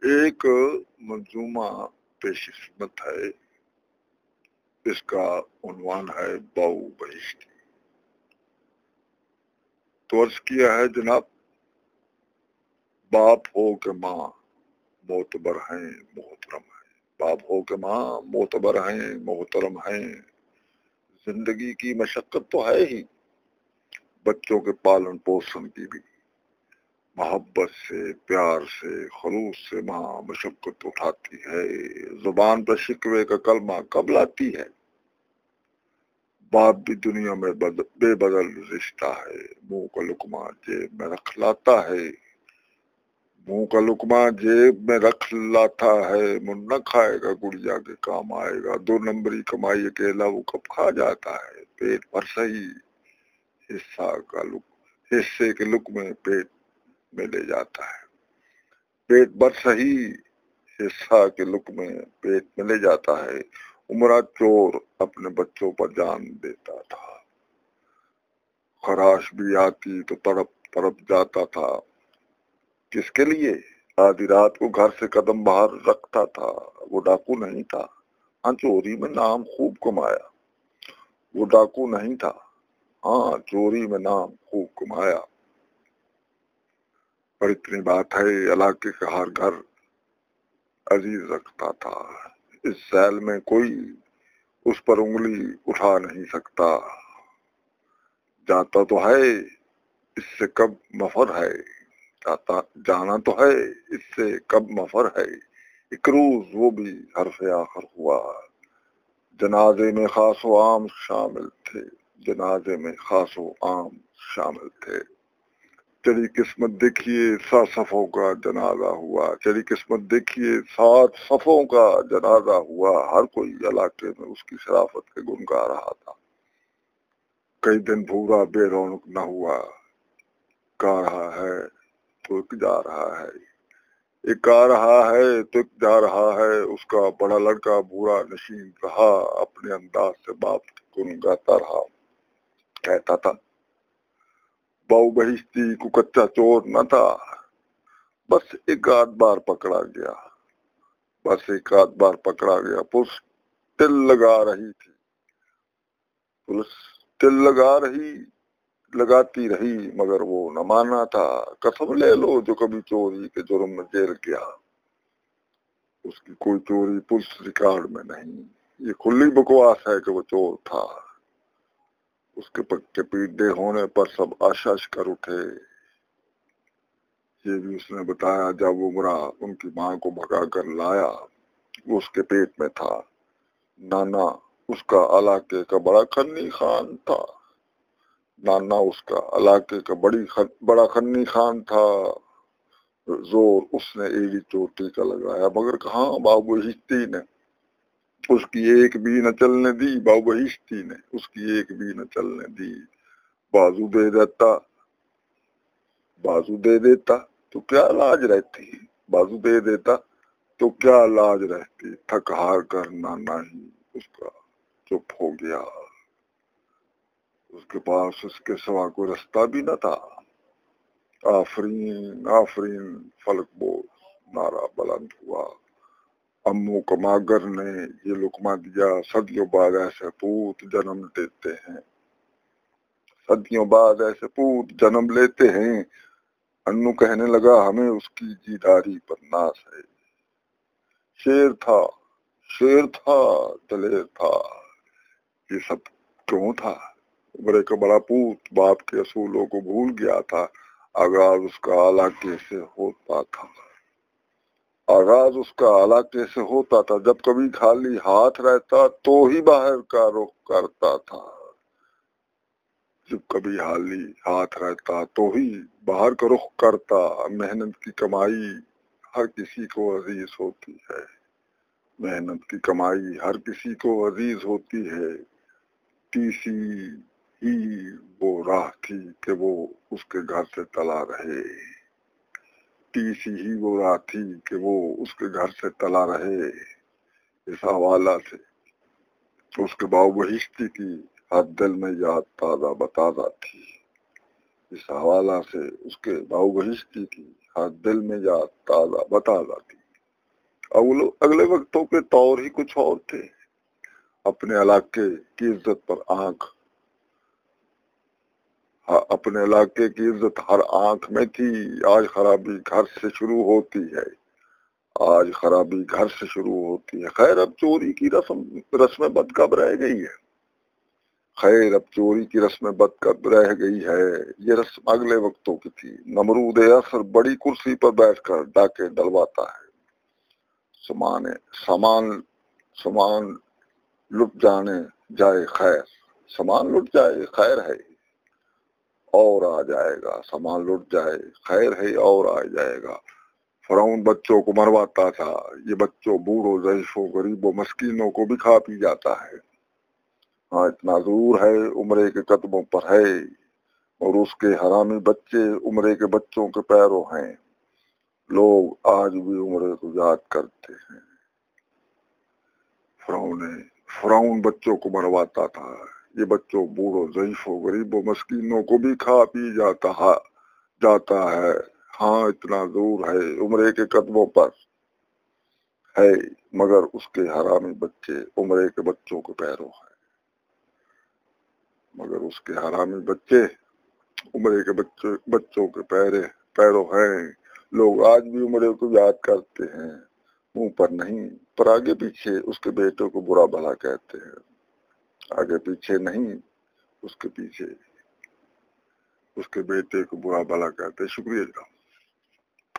ایک منظومہ پیش خدمت ہے۔ اس کا عنوان ہے باؤ بہشتی۔ تو عرض کیا ہے جناب، باپ ہو کہ ماں معتبر ہیں، محترم ہیں۔ باپ ہو کہ ماں معتبر ہیں، محترم ہیں۔ زندگی کی مشقت تو ہے ہی، بچوں کے پالن پوشن کی بھی۔ محبت سے، پیار سے، خلوص سے ماں مشقت اٹھاتی ہے۔ زبان پر شکوے کا کلمہ کب لاتی ہے؟ باپ بھی دنیا میں بے بدل رشتہ ہے۔ منہ کا لکما جیب میں رکھ لاتا ہے۔ منہ کا لکما جیب میں رکھ لاتا ہے۔ من نہ کھائے گا گڑیا کے کام آئے گا۔ دو نمبری کمائی اکیلا وہ کب کھا جاتا ہے؟ پیٹ پر صحیح حصہ کا لک حصے کے لک میں پیٹ میں لے جاتا ہے۔ پیٹ بر صحیح حصہ کے لک میں پیٹ میں لے جاتا ہے۔ عمرہ چور اپنے بچوں پر جان دیتا تھا۔ خراش بھی آتی تو تڑپ تڑپ جاتا تھا۔ کس کے لیے؟ آدھی رات کو گھر سے قدم باہر رکھتا تھا۔ وہ ڈاکو نہیں تھا۔ ہاں چوری میں نام خوب کمایا۔ وہ ڈاکو نہیں تھا۔ ہاں چوری میں نام خوب کمایا۔ اور اتنی بات ہے، علاقے کا ہر گھر عزیز رکھتا تھا۔ اس سیل میں کوئی اس پر انگلی اٹھا نہیں سکتا۔ جاتا تو ہے، اس سے کب مفر ہے۔ جاتا، جانا تو ہے، اس سے کب مفر ہے۔ ایک روز وہ بھی حرف آخر ہوا۔ جنازے میں خاص و عام شامل تھے۔ جنازے میں خاص و عام شامل تھے۔ چلی قسمت دیکھیے، سات صفوں کا جنازہ ہوا۔ چلی قسمت دیکھیے، سات صفوں کا جنازہ ہوا۔ ہر کوئی علاقے میں اس کی شرافت کے گن گا رہا تھا۔ کئی دن بھورا بے رونق نہ ہوا۔ کا رہا ہے تو ایک جا رہا ہے۔ ایک آ رہا ہے تو ایک جا رہا ہے۔ اس کا بڑا لڑکا بورا نشین رہا، اپنے انداز سے باپ گن گاتا رہا۔ کہتا تھا باؤ بہشتی کو کچا چور نہ تھا۔ بس ایک آدھ بار پکڑا گیا۔ بس ایک آدھ بار پکڑا گیا۔ پولیس تل لگا رہی تھی۔ پولیس تل لگا رہی، لگاتی رہی، مگر وہ نہ مانا تھا۔ قسم لے لو جو کبھی چوری کے جرم میں جیل گیا۔ اس کی کوئی چوری پولیس ریکارڈ میں نہیں۔ یہ کھلی بکواس ہے کہ وہ چور تھا۔ اس کے پکے ہونے پر سب آشاش کر اٹھے۔ یہ بھی اس نے بتایا، جب وہ مرا، ان کی ماں کو بھگا کر لایا، وہ اس کے پیٹ میں تھا۔ نانا، اس کا علاقے کا بڑا خنی خان تھا۔ نانا، اس کا علاقے کا بڑی خن بڑا خنی خان تھا۔ زور اس نے ایڑی چوٹی کا لگایا، مگر کہاں؟ بابو ہستی نے۔ اس کی ایک بھی نہ چلنے دی، بابا ہشتی نے اس کی ایک بھی نہ چلنے دی۔ بازو دے دیتا، بازو دے دیتا، تو کیا لاج رہتی؟ بازو دے دیتا، تو کیا لاج رہتی؟ تھک ہار کرنا نہیں، اس کا چپ ہو گیا۔ اس کے پاس اس کے سوا کوئی رستہ بھی نہ تھا۔ آفرین آفرین، فلک بول نعرہ بلند ہوا۔ امو کماگر نے یہ لکما دیا، صدیوں بعد ایسے پوت جنم دیتے ہیں۔ صدیوں بعد ایسے پوت جنم لیتے ہیں۔ انو کہنے لگا، ہمیں اس کی جیداری پر ناس ہے۔ شیر تھا شیر تھا، دلیر تھا۔ یہ سب کیوں تھا؟ بڑے کا بڑا پوت باپ کے اصولوں کو بھول گیا تھا۔ آغاز اس کا علاقے سے ہوتا تھا۔ آغاز اس کا علاقے سے ہوتا تھا، جب کبھی خالی ہاتھ رہتا تو ہی باہر کا رخ کرتا تھا۔ جب کبھی حالی ہاتھ رہتا تو ہی باہر کا رخ کرتا۔ محنت کی کمائی ہر کسی کو عزیز ہوتی ہے۔ محنت کی کمائی ہر کسی کو عزیز ہوتی ہے۔ تیسی ہی وہ راہ تھی کہ وہ اس کے گھر سے تلا رہے۔ تیسی ہی وہ راہ تھی کہ وہ اس کے گھر سے تلا رہے اس حوالہ سے۔ تو اس کے باؤ بہشتی کی ہر دل میں یاد تازہ بتازہ تھی۔ اس حوالہ سے اس کے باؤ بہشتی کی ہر دل میں یاد تازہ بتازہ تھی۔ اگلے وقتوں کے طور ہی کچھ اور تھے۔ اپنے علاقے کی عزت پر آنکھ اپنے علاقے کی عزت ہر آنکھ میں تھی آج خرابی گھر سے شروع ہوتی ہے۔ آج خرابی گھر سے شروع ہوتی ہے۔ خیر، اب چوری کی رسم رسم بد کب رہ گئی ہے۔ خیر، اب چوری کی رسم بد کب رہ گئی ہے۔ یہ رسم اگلے وقتوں کی تھی۔ نمرود اثر بڑی کرسی پر بیٹھ کر ڈاکے ڈلواتا ہے۔ سمان سامان سامان لٹ جانے جائے خیر۔ سامان لٹ جائے خیر ہے۔ اور آ جائے گا، سامان لٹ جائے، خیر ہے اور آ جائے گا۔ فراؤن بچوں کو مرواتا تھا، یہ بچوں بوڑھوں ضعیفوں غریبوں، مسکینوں کو بھی کھا پی جاتا ہے۔ ہاں اتنا دور ہے عمرے کے قدموں پر ہے، اور اس کے حرامی بچے عمرے کے بچوں کے پیروں ہیں۔ لوگ آج بھی عمرے کو یاد کرتے ہیں۔ فراؤن فراؤن بچوں کو مرواتا تھا۔ یہ بچوں، بوڑھوں، ضعیفوں، غریبوں، مسکینوں کو بھی کھا پی جاتا جاتا ہے۔ ہاں اتنا دور ہے، عمرے کے قدموں پر ہے، مگر اس کے حرامی بچے عمرے کے بچوں کو پیروں ہیں۔ مگر اس کے حرامی بچے عمرے کے بچے، بچوں کے پیرے، پیروں ہیں۔ لوگ آج بھی عمرے کو یاد کرتے ہیں، منہ پر نہیں، پر آگے پیچھے اس کے بیٹوں کو برا بھلا کہتے ہیں۔ آگے پیچھے نہیں، اس کے پیچھے۔ اس کے بیٹے کو برا بلا کہتے شکریہ جناب۔